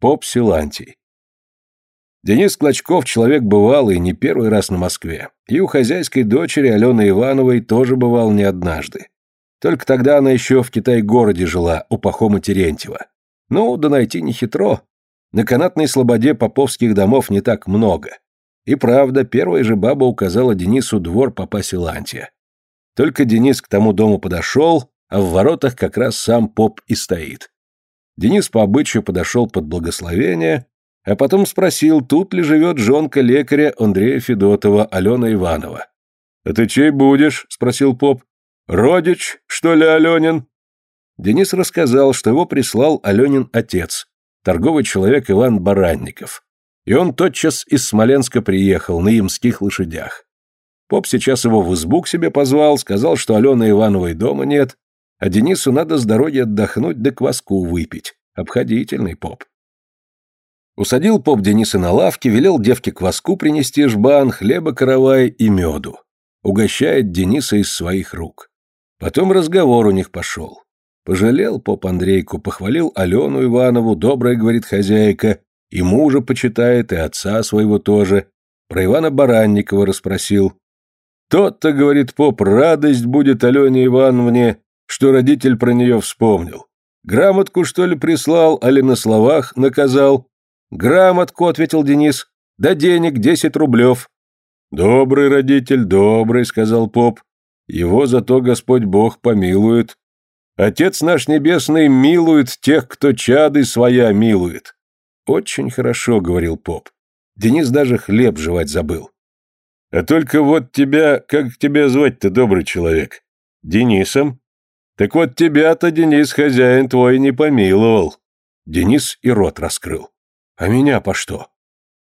Поп Силантий. Денис Клочков человек бывалый, не первый раз на Москве. И у хозяйской дочери Алены Ивановой тоже бывал не однажды. Только тогда она еще в Китай-городе жила, у Пахома Терентьева. Ну, да найти не хитро. На канатной слободе поповских домов не так много. И правда, первая же баба указала Денису двор папа Силантия. Только Денис к тому дому подошел, а в воротах как раз сам поп и стоит. Денис по обычаю подошел под благословение, а потом спросил, тут ли живет жонка лекаря Андрея Федотова, Алена Иванова. «А ты чей будешь?» — спросил поп. «Родич, что ли, Аленин?» Денис рассказал, что его прислал Аленин отец, торговый человек Иван Баранников. И он тотчас из Смоленска приехал на ямских лошадях. Поп сейчас его в избу к себе позвал, сказал, что Алены Ивановой дома нет, а Денису надо с дороги отдохнуть да кваску выпить. Обходительный поп. Усадил поп Дениса на лавке, велел девке кваску принести жбан, хлеба каравай и меду. Угощает Дениса из своих рук. Потом разговор у них пошел. Пожалел поп Андрейку, похвалил Алену Иванову, добрая, говорит хозяйка, и мужа почитает, и отца своего тоже. Про Ивана Баранникова расспросил. Тот-то, говорит поп, радость будет Алене Ивановне, что родитель про нее вспомнил. Грамотку, что ли, прислал, али на словах наказал? Грамотку, ответил Денис. Да денег десять рублев. Добрый родитель, добрый, сказал поп. Его зато Господь Бог помилует. Отец наш небесный милует тех, кто чады своя милует. Очень хорошо, говорил поп. Денис даже хлеб жевать забыл. А только вот тебя, как тебя звать-то, добрый человек? Денисом? Так вот тебя-то, Денис, хозяин твой, не помиловал. Денис и рот раскрыл. А меня по что?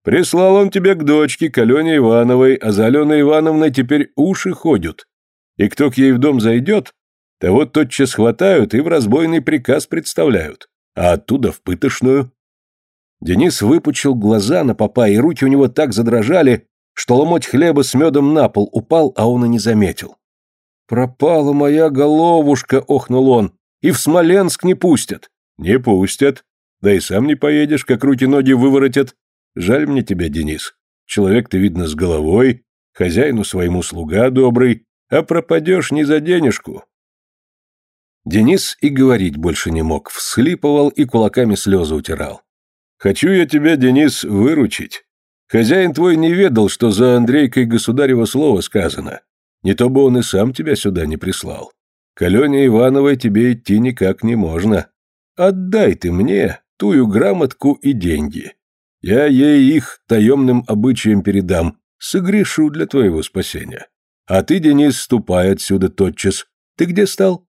Прислал он тебя к дочке, к Алене Ивановой, а за Аленой Ивановной теперь уши ходят. И кто к ей в дом зайдет, того тотчас хватают и в разбойный приказ представляют, а оттуда в пытошную. Денис выпучил глаза на попа, и руки у него так задрожали, что ломоть хлеба с медом на пол упал, а он и не заметил. «Пропала моя головушка!» — охнул он. «И в Смоленск не пустят!» «Не пустят. Да и сам не поедешь, как руки-ноги выворотят. Жаль мне тебя, Денис. Человек ты, видно, с головой, хозяину своему слуга добрый, а пропадешь не за денежку». Денис и говорить больше не мог, всхлипывал и кулаками слезы утирал. «Хочу я тебя, Денис, выручить. Хозяин твой не ведал, что за Андрейкой государево слово сказано. Не то бы он и сам тебя сюда не прислал. К Алене Ивановой тебе идти никак не можно. Отдай ты мне тую грамотку и деньги. Я ей их таемным обычаем передам, согрешу для твоего спасения. А ты, Денис, ступай отсюда тотчас. Ты где стал?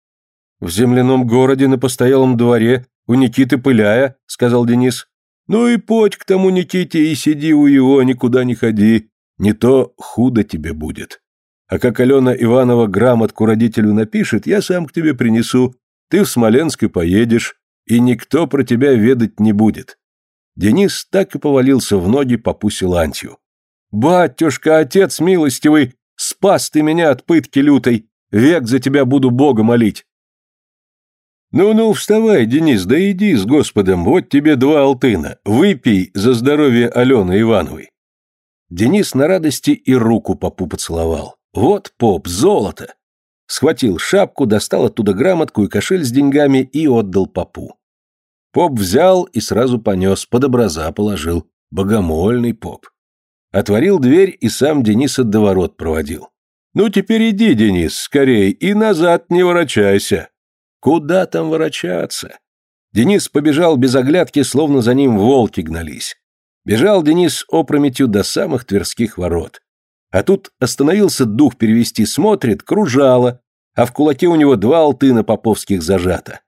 В земляном городе на постоялом дворе, у Никиты Пыляя, сказал Денис. Ну и подь к тому Никите и сиди у его, никуда не ходи. Не то худо тебе будет. А как Алена Иванова грамотку родителю напишет, я сам к тебе принесу. Ты в Смоленск и поедешь, и никто про тебя ведать не будет». Денис так и повалился в ноги по Силантию. «Батюшка, отец милостивый, спас ты меня от пытки лютой, век за тебя буду Бога молить». «Ну-ну, вставай, Денис, да иди с Господом, вот тебе два алтына, выпей за здоровье Алены Ивановой». Денис на радости и руку попу поцеловал. Вот поп, золото! Схватил шапку, достал оттуда грамотку и кошель с деньгами и отдал попу. Поп взял и сразу понес, под образа положил. Богомольный поп. Отворил дверь и сам Дениса до ворот проводил. «Ну теперь иди, Денис, скорей, и назад не ворочайся». «Куда там ворочаться?» Денис побежал без оглядки, словно за ним волки гнались. Бежал Денис опрометью до самых Тверских ворот. А тут остановился дух перевести, смотрит, кружало, а в кулаке у него два алтына поповских зажато.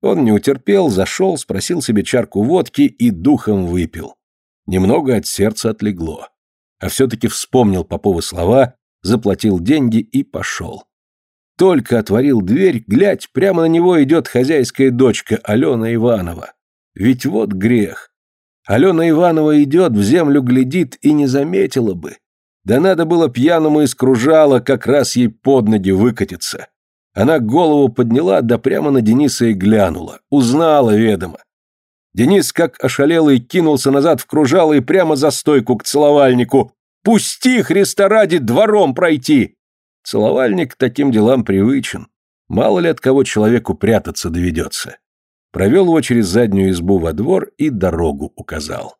Он не утерпел, зашел, спросил себе чарку водки и духом выпил. Немного от сердца отлегло. А все-таки вспомнил Поповы слова, заплатил деньги и пошел. Только отворил дверь, глядь, прямо на него идет хозяйская дочка Алена Иванова. Ведь вот грех. Алена Иванова идет, в землю глядит и не заметила бы. Да надо было пьяному из кружала как раз ей под ноги выкатиться. Она голову подняла, да прямо на Дениса и глянула. Узнала, ведомо. Денис, как ошалелый, кинулся назад в кружало и прямо за стойку к целовальнику. «Пусти, Христа ради, двором пройти!» Целовальник к таким делам привычен. Мало ли от кого человеку прятаться доведется. Провел его через заднюю избу во двор и дорогу указал.